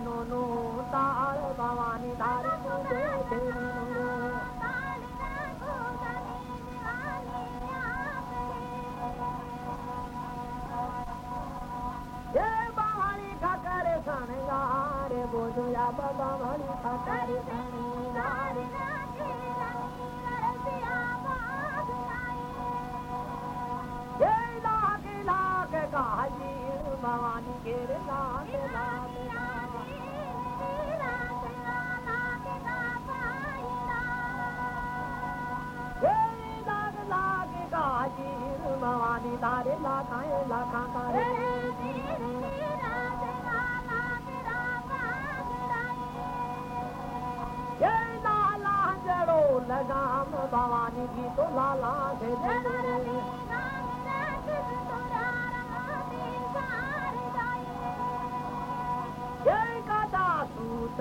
છે નું दीदी तो लाला दे दे सूत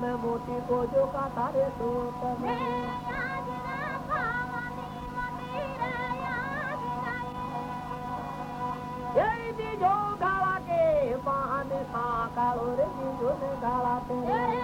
में मोती को जो का तारे सूत में जो गाला के पान सा कालो रे जी गाला तेरे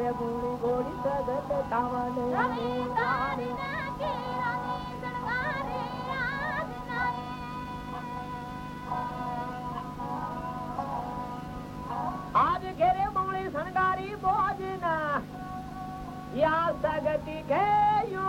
तार गोरी गोरी सगत टावन आज घेरे मौली सनकारी भोजना। या सगति के यो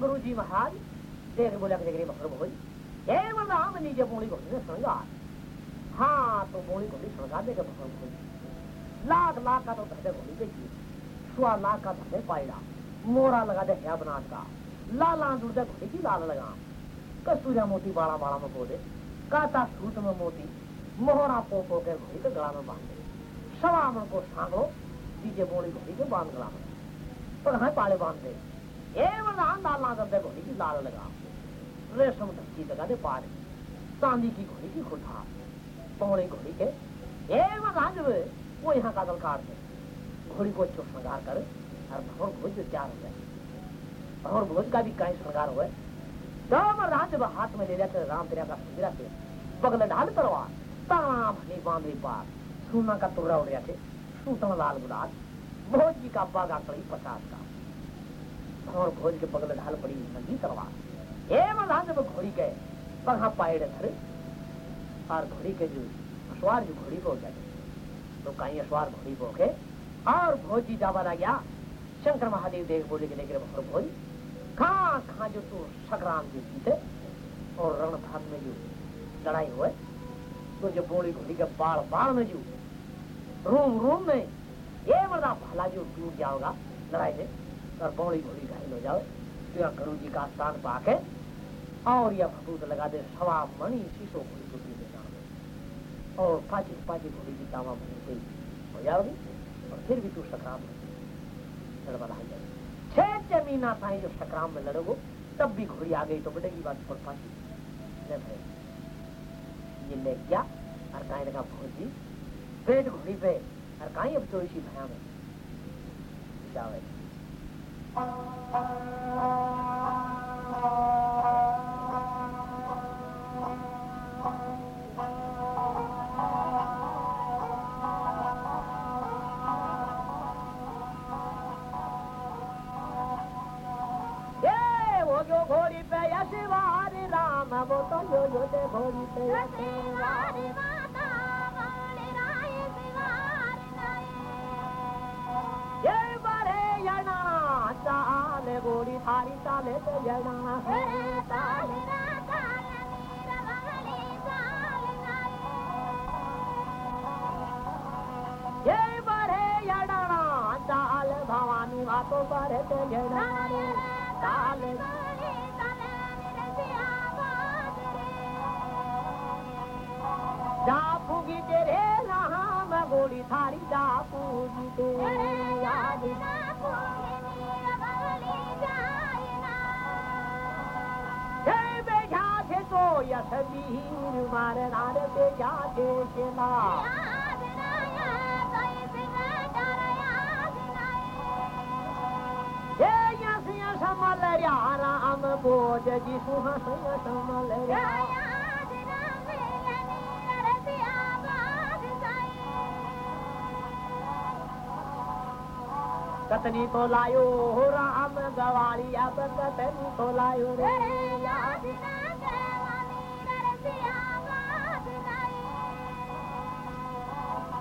गुरु जी महाराज, देख बोला देख बकर बोल। हे राम नीचे बोली घोड़ी ने श्रृंगार हाँ तो बोली घोड़ी श्रृंगार देखे बकर बोल। लाख लाख का तो धड़े घोड़ी बेची सुआ लाख का धड़े पायड़ा मोरा लगा दे है बनात का। लाला दे घोड़ी की लाल लगा। कस्तूरिया मोती बाड़ा बाड़ा में बोले। काता सूत में मोती। मोहरा पो पो के घोड़ी के गला में बाँध। दे सवा मन को सांगो दीजे बोली घोड़ी के बाँध गला में। पर हाँ पाले बाँध। दे एवं घोड़ी की लाल लगा। रेशम धक्की लगा दे पार। चांदी की घोड़ी की खुठा पौड़ी घोड़ी के एवं जब वो यहाँ का दल काट दे। घोड़ी को अच्छो श्रृंगार कर और भवर भोज तैयार हो जाए भवर भोज का भी कहीं श्रृंगार हुआ राम राज हाथ में ले जाते राम तेरा का सुंदरा से बगल ढाल करवा ताम नहीं बांधे पार। सोना का टुकड़ा उड़ जाते सूतन लाल गुलाल। भोज की का बागा कड़ी पचास का। और भोज के बगल ढाल पड़ी नदी तलवार ए मल्हार जब घोड़ी गए पगा पायड़ धरे। और घोड़ी के जो अश्वार, जो घोड़ी को गए तो कहीं अश्वार घोड़ी को के और भोज जावा गया। शंकर महादेव देव बोले के लेकर भर भोज। कहाँ कहाँ जो तू संग्राम जो जीते और रणभाग में जो लड़ाई हुए तो जो बोली घोड़ी के बाढ़ बाढ़ में जो रूम रूम में ये मर्दा भला जो टूट जाओगा लड़ाई में। और बौड़ी घोड़ी घायल हो जाओ। तो यहाँ गुरु जी का स्थान पाके और यह फटूट लगा दे सवा मणि शीशो को पी और पाची पाची घोड़ी की तावा मणि से हो जाओगी और फिर भी तू संक्राम लड़बड़ा जाए छह जमीना था जो संक्राम में लड़ोगो, तब भी घोड़ी आ गई तो बटेगी बात पर पाची ये ले गया, और कहीं लगा भोजी पेट घोड़ी पे, और कहीं अब तो इसी भया में जावे Gory pe, Yashivari Rama, Goto Yoyote yo pe, Yashivari Rama. गोरी थारी चाले तो जना ये बड़े यडाना चाल भवानी बातो बड़े ते जड़ा चाल जा तेरे राम थारी जा फूगी तेरे याद ना तस्वीर वारदार पे जा देखना समल कतनी तो लायो राम गवारी, अब कतनी तो लायो रे।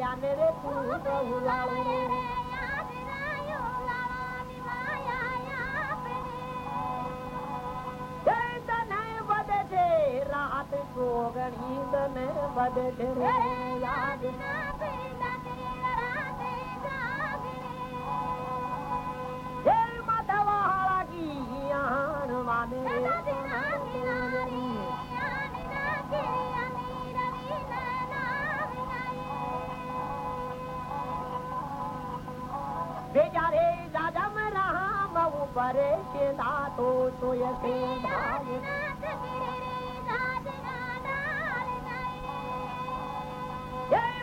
माया मेरे तू प्रभु लाड़ो रात सोगणी दन बद याद ना परे के दातो तो यसे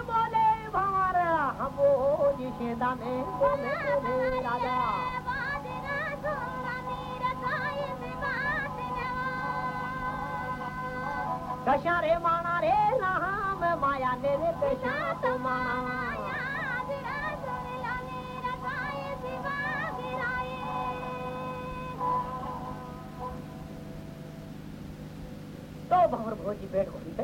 बोले, भार, हम जिसे दाने बोले राजा। कशा रे माना रे राम, माया ने रे कशा तो माया भोजी बैठ घोड़ी पे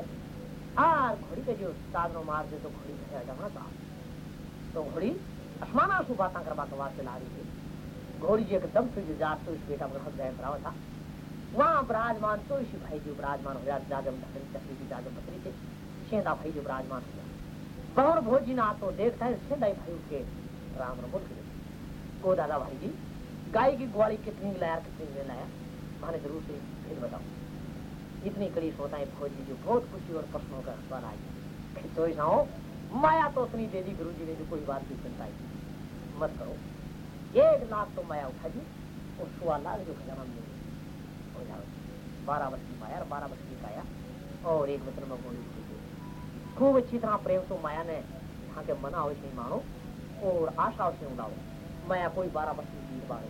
आर घोड़ी पे जो सागरो मार दे तो घोड़ी पे डमना था तो घोड़ी असमाना सु बात करवा के वास्ते ला रही थी घोड़ी जी एकदम फिर जात तो इस बेटा बराबर था वहाँ विराजमान तो इसी भाई जो विराजमान हो जाते जाजम की बकरी के सेंधा भाई जो विराजमान हो जाते भंवर भोजी ना तो देखता है सेंधा भाई उसके राम बोल के को दादा भाई जी गाय की ग्वाली कितनी लाया कितनी लाया माने ज़रूर से फिर बताओ इतनी कड़ी सोताएँ फौजी जो बहुत खुशी और प्रश्नों का सवाल आई तो ऐसा हो माया तो उतनी दे दी गुरु जी ने जो कोई बात की चिंता मत करो। एक लाख तो माया उठा दी, और सुआ लाख जो खजाना मिले। हो बारह वर्ष की माया और बारह वर्ष की काया, और एक वचन में बोली, खूब अच्छी तरह प्रेम तो माया ने यहाँ के मना नहीं मानो, और आशा उसे उड़ाओ। माया कोई बारह वर्ष की बार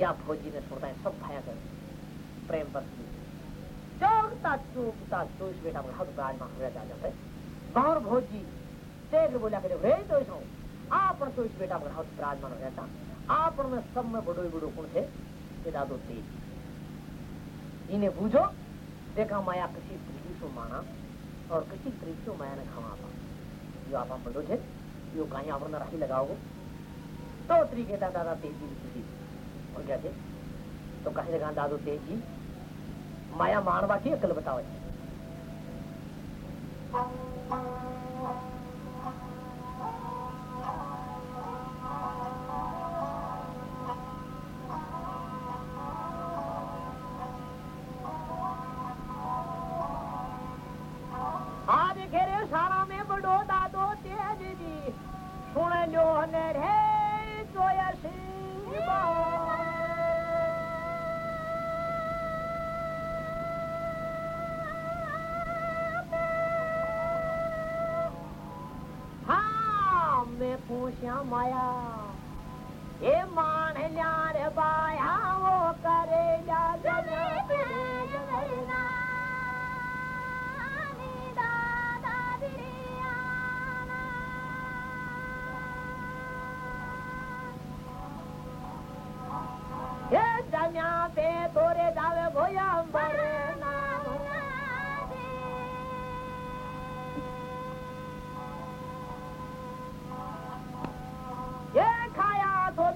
या फौजी ने छोड़ता है, सब भाया कर प्रेम पर चौकता चूकता चोइस बेटा हुआ जा जाते भोजी बोला करे तो बेटा आपन में सब में बड़ो बड़ो कौन थे? ये दादो तेज इन्हें देखा माया किसी माना और किसी माया ने जो आप हम बड़ो थे जो कहीं आप राही लगाओगे। तो तरीके दादा तेज़ी और क्या थे? तो कहीं लगा दादो तेज जी माया मानवा की अकल बताओ। पूछा माया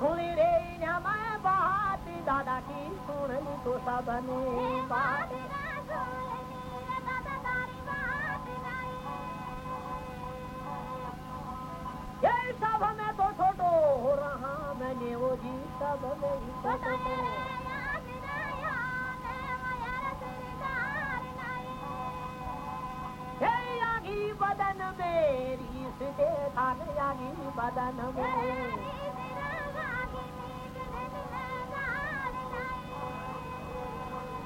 सुनी रे मैं बात दादा की सुन ली तो सबने बात। ये सब में तो छोटो हो रहा मैंने वो जी सब यागी बदन मेरी, सीधे थान यागी बदन मेरी।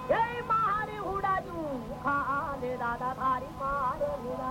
जय मारे हुड़ा जू खाले दादा थारी मारे हुड़ा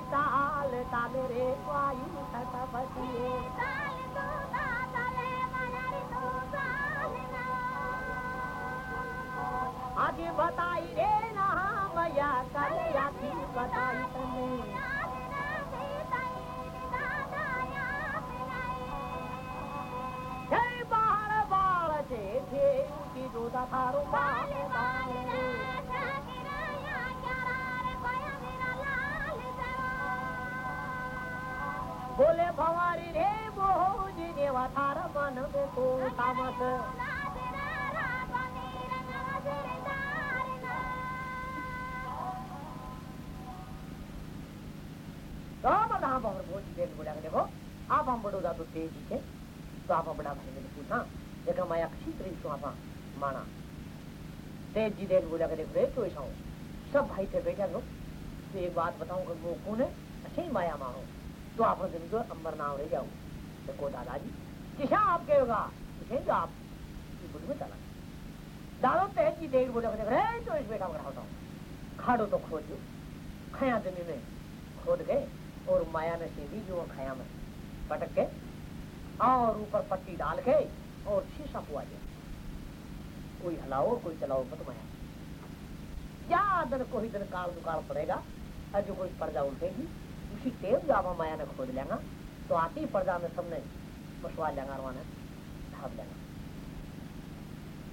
चटपटी ताल ताले रे वायु चटपटी आगे बताई रे ना मैया कल राती बताई तने जय बाहर बाल से थे उनकी जोदा थारो बाल बाल रे बोले भवारी रे मोह जी देवा थारा मन में को तामस राम राम और भोज देख बोला के देखो आप हम बड़ोदा तो तेज ही थे तो आप बड़ा भाई ने पूछा देखा माया अच्छी तरीके से आप माना तेज जी देख बोला के देख रहे तो ऐसा सब भाई थे बैठा लो तो एक बात बताऊँ कि वो कौन है अच्छे ही माया मानो तो आप ज़मीन तो अंबर नाम रह जाओ। देखो दादाजी किसा आप कहोगा किसे जो आप बुढ़ में चला। दादो तेज जी देख बोला के देख रहे तो इस बेटा बड़ा होता हूँ खाड़ो तो खोद खया ज़मीन में खोद गए और माया ने सीधी जो खाया में पटक के और ऊपर पट्टी डाल के और शीशा हुआ गया कोई हलाओ, कोई चलाओ, मत माया। क्या दिन कोई दिन काल दुकाल पड़ेगा, और जो कोई पर्दा उठेगी उसी टेम जावा माया ने खोद लेगा तो आती पर्दा में सबने पशुआ लेगा ने ढाब लेगा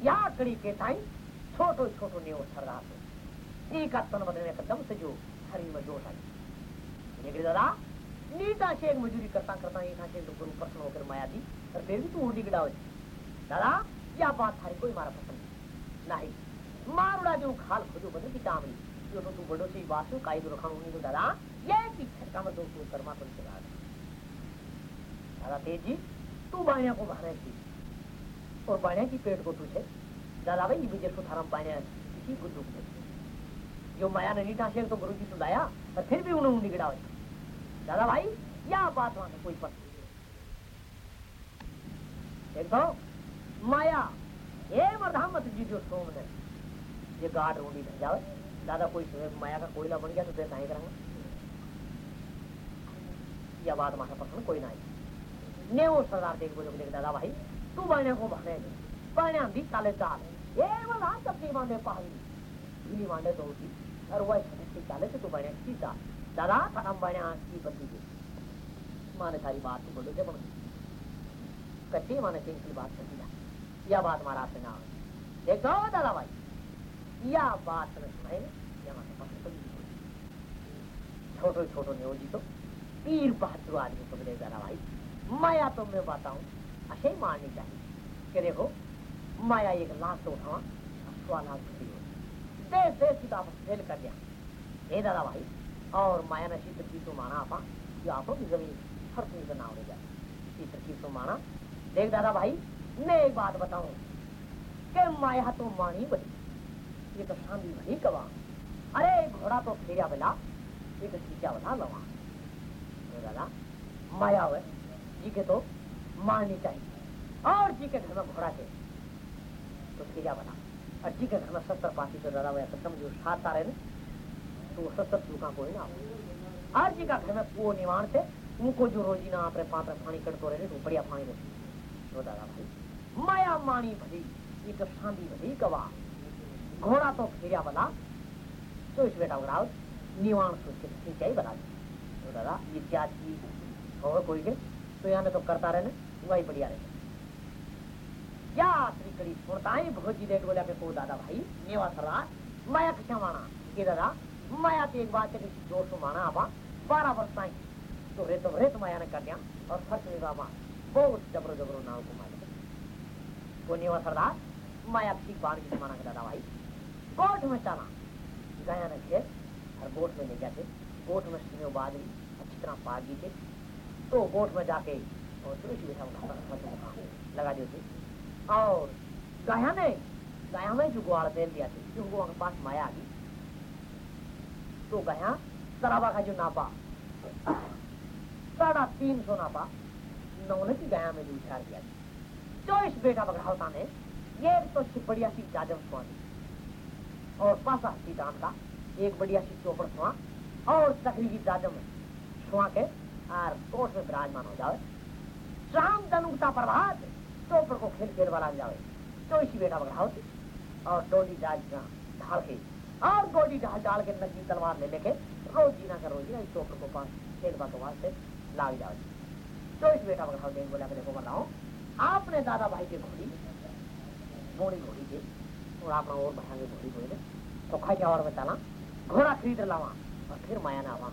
यहाँ कड़ी के टाइम छोटो छोटो नेव सरदार से एक तन बदलने का दम से जो हरी में जोश आई। लेकिन दादा नीटा से एक मजूरी करता करता एक से गुरु प्रश्न होकर माया दी और फिर भी तू उड़ी गिड़ाओ दादा यह बात थारी कोई मारा पसंद नहीं। मारुड़ा जो खाल खोजो बदल की कामली जो तो तू बड़ो से वासु काई दो रखा तो दादा। ये का चला दादा तेज जी, तू बाणिया को मारे थी और बाणिया की पेट को तुझे दादा भाई ये विजय को थारा जो माया ने नीटा शेर तो गुरु जी तो लाया पर फिर भी उन्हें उंडी गिड़ा दादा भाई यह बात वहाँ कोई पता देखो माया, ये मरधामत जी जो सोम ये गाड़ उंडी धर दादा कोई माया का कोयला बन गया तो फिर कहीं करेंगे यह बात माथा पसंद कोई ना ने वो सरदार देख बोले देख दादा भाई, तू बने को भरे बने हम भी ताले चाल ये वो रात तक नहीं माने पहाड़ी ढीली माने तो होती। और वह समझ चाले से तू बने सीधा दादा, हम बने की बंदी के। माने सारी बात तो बोलो, जब कच्ची माने सिंह की बात कर दिया यह बात महाराज से ना देखो दादा भाई, यह बात समझ पसंद छोटो छोटो नियोजी तो। पीर बहादुर आदमी मिले दादा भाई। माया तो मैं बताऊँ, अशे मारनी चाहिए। कि देखो, माया एक लाख तो उठा सवा खड़ी हो की आप फेल कर दिया। हे दादा भाई, और माया ने शीत तो माना आपा जो आपो की ज़मीन नाम रह जाए। की तो माना देख दादा भाई, मैं एक बात बताऊँ, कि माया तो मानी बनी। ये तो शांति भली कवा अरे, घोड़ा तो फेरिया बेला एक सीचा बता लवा। तो दादा माया हुए जी के तो मारनी चाहिए। और जी के घर में घोड़ा के। तो फेरिया बना। और जी के घर में सत्तर पासी तो दादा वैसे समझो सात तारे ने। तो वो सत्तर चूका कोई ना हर जी का घर में पुओ निवाण थे, उनको जो रोजी ना अपने पात्र पानी कटतो रहे तो बढ़िया पानी रहती तो दादा भाई, माया मानी भली, एक शांति भली गवा घोड़ा तो फेरिया बना। तो इस बेटा निवाण सोच के सिंचाई बना दी। तो दादा ये चीज़ और कोई के तो यहाँ तो करता रहने, वही बढ़िया रहे क्या त्रिकड़ी सुनताई भोजी देख बोला के को दादा भाई नेवा सरदार, माया माना? ये दादा, माया तो एक बात है जोश माना आपा, बारह वर्ष ताई तो रेत तो रेत माया ने कर दिया, और फ़र्क में बाबा बहुत जबरो जबरो नाव को मार वो नेवा सरदार, माया ठीक बार की माना के दादा भाई? गोठ में चला। गया ने खेत और गोठ में ले जाते गोठ में सिंह बादरी। तरह पार दी थे तो गोठ में जाके, और सुरेश बैठा उठा लगा दिए थे और गाया ने, गाया में जो ग्वाल तेल दिया थे, जो उनको पास माया आ गई तो गया सराबा का जो नापा, साढ़ा तीन सौ नापा, नौने की गया में जो उछाल दिया चौबीस बेटा बगड़ावता ने, ये तो बढ़िया सी जाजम स्वानी और पासा सी दाम का, एक बढ़िया सी चौपड़ सुहा और सकरी की जाजम सुहा के और में विराजमान हो जावे प्रभात को खेल खेल जावे बेटा बगड़ावती और डोली जाज ढाल के और गोली डाल के नकली तलवार ले लेके रोज जीना का इस को पास खेल के वास्ते लाग तो बेटा बगड़ाव देख बोला देखो बताओ आपने दादा भाई के घोड़ी मोड़ी घोड़ी के और अपना और बढ़ाएँगे घोड़ी घोड़ी तो खाई और बताना घोड़ा खरीद लावा और फिर माया ना आवा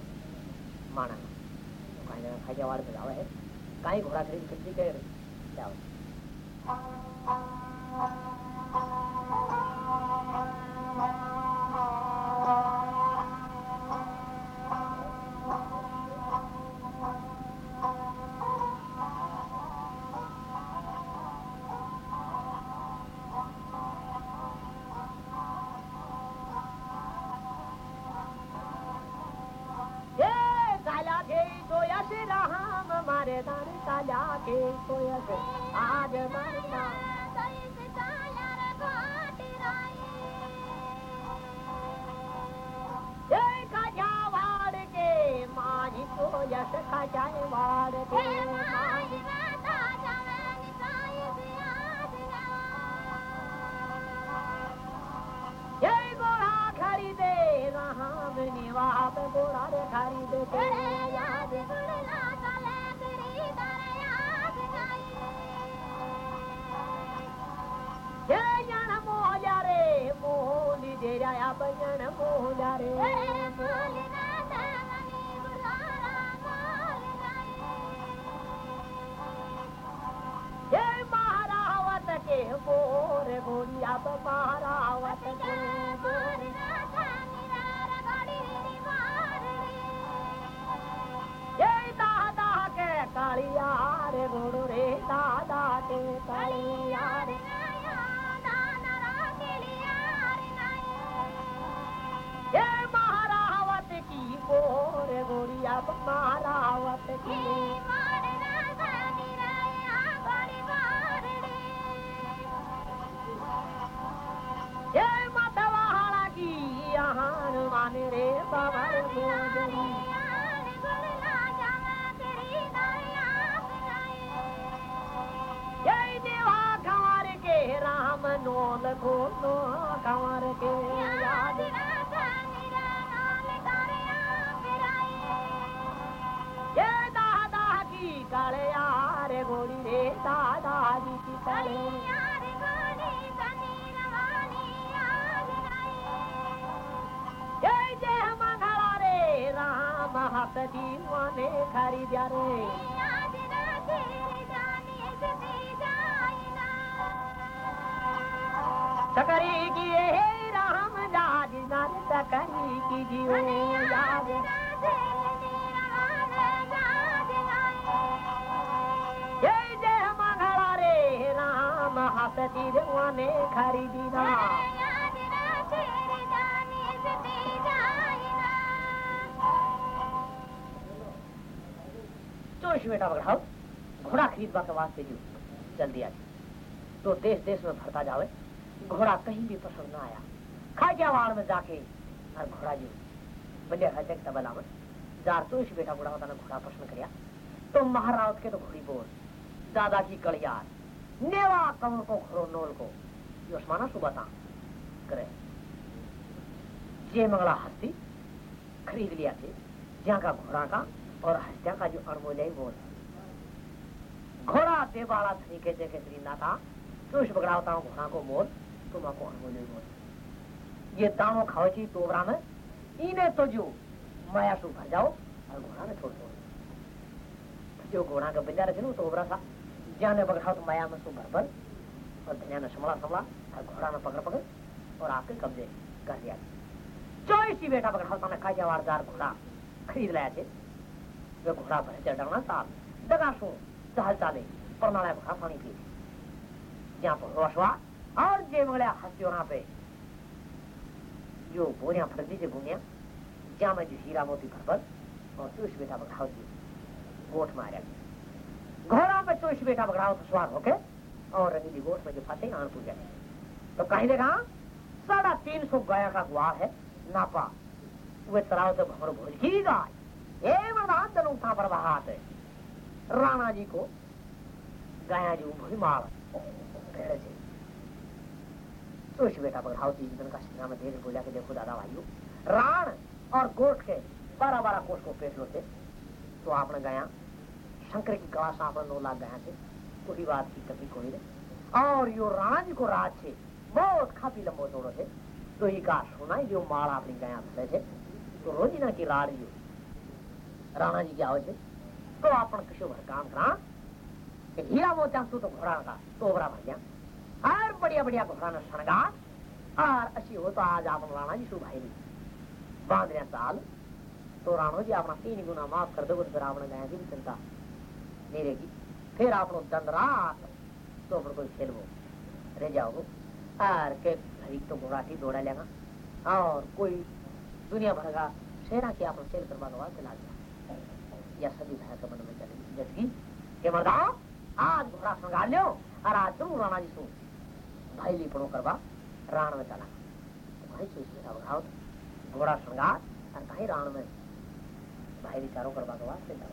माना तो कहीं ना खाई और बतावा है कहीं घोड़ा खरीद कितनी के मोहली डेऱ्या बजण रे। जय महारावत के बोर गोरिया महारावत माने रे बाबा गोजरी ये देवा कंवर के राम नोल को नो कंवर के याद काले यार गोरी रे दादा जी की काले राम हाथ दीवाने खरीदा रे सकरी की हे राम जाज नर सकरी की जीवे याद हाथ तीर वाने खरीदी ना चौबीस बेटा बगड़ाओ घोड़ा खरीदवा के वास्ते जो चल दिया तो देश देश में भरता जावे घोड़ा कहीं भी पसंद ना आया। खाजावाड़ में जाके। और घोड़ा जो बलिया खाते तबला में जार चौबीस बेटा बुढ़ा होता घोड़ा पसंद करिया। तो महाराज के तो घोड़ी बोल। दादा की कड़ियार। नेवा कमर को खरो नोल को। योशमाना सुबह था करे। जे मंगला हस्ती खरीद लिया थे। जहाँ का घोड़ा का और हत्या का जो अर्बोदय बोल घोड़ा देवाला धनी के जगह श्रीना था तो तुष बगड़ावता हूँ घोड़ा को बोल तुम आपको अर्बोदय बोल ये दाणो खाओ ची तोबरा में इन्हें तो जो माया सु भर जाओ और घोड़ा में छोड़ दो। जो घोड़ा का बंजा रखे तोबरा था। जाने बगड़ाओ तो माया में सु भर भर और धनिया ने संभला संभला, और घोड़ा में पकड़ पकड़, और आपके कब्जे कर दिया चौबीस बेटा बगड़ा था ना खाजा वारदार घोड़ा खरीद लाया थे। वे घोड़ा भरे चढ़ना साल दगा सो चहल चाले परनाला घोड़ा पानी पी जहाँ पर रोशवा और जे मंगलिया हंसियो ना पे। जो बोरिया फरदी से बुनिया जहाँ में जो हीरा मोती भरबर और चोश बेटा बगड़ाओ जी। गोठ मारा। घोड़ा पे चोश बेटा बगड़ाओ तो सवार होके, और रंगीली गोठ में जो फते आन पूजा तो कहीं देखा, साढ़ा तीन सौ गाय का गुआर है, नापा। वे तराव से भमर भोज की गाय। था पर बहात। राणा जी को गाया जी भोज मार। भेड़ से सोच बेटा बघाव जी दिन का सिंगा में देख बोला के देखो दादा भाइयों, राण और गोट के बारह बारह कोष को लो थे तो आपने गया, शंकर की कला से आपने नौ लाख गया थे, कोई बात की कभी कोई नहीं। और यो राणा जी को राज थे बहुत काफ़ी लंबो तोड़ो थे। तो ही का सुना जो माल अपनी गया थे तो रोजीना की राड़ जो राणा जी क्या हो तो अपन कशो भर काम करा। हीरा वो चांसू तो घोड़ा का तोबरा गया और बढ़िया बढ़िया घोड़ा ने शणगार और अच्छी हो तो आज आप राणा जी सु भाई बाँध रहे साल तो राणो जी अपना तीन गुना माफ़ कर दो, फिर आपने गया की चिंता। नहीं रहेगी फिर आप लोग दंड रात तो फिर कोई खेलवो। रह जाओगे और के खरीद तो घोड़ाठी दौड़ा लेगा। और कोई दुनिया भर का सेना की आप सेल करवा दो चला गया या सभी भाई के मन में चलेगी जबकि के मर्दा आज घोड़ा संगाल लो और आज तुम राणा जी सु भाई ली पड़ो करवा, राण में चला। तो भाई चीज़ मेरा बढ़ाओ घोड़ा श्रृंगार और कहीं राण में भाई विचारों करवा दो वास्ते जाओ।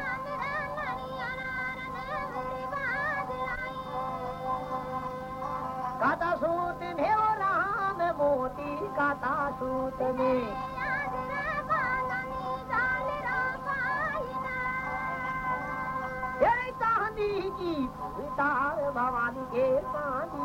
Absolutamente. भवानी के पानी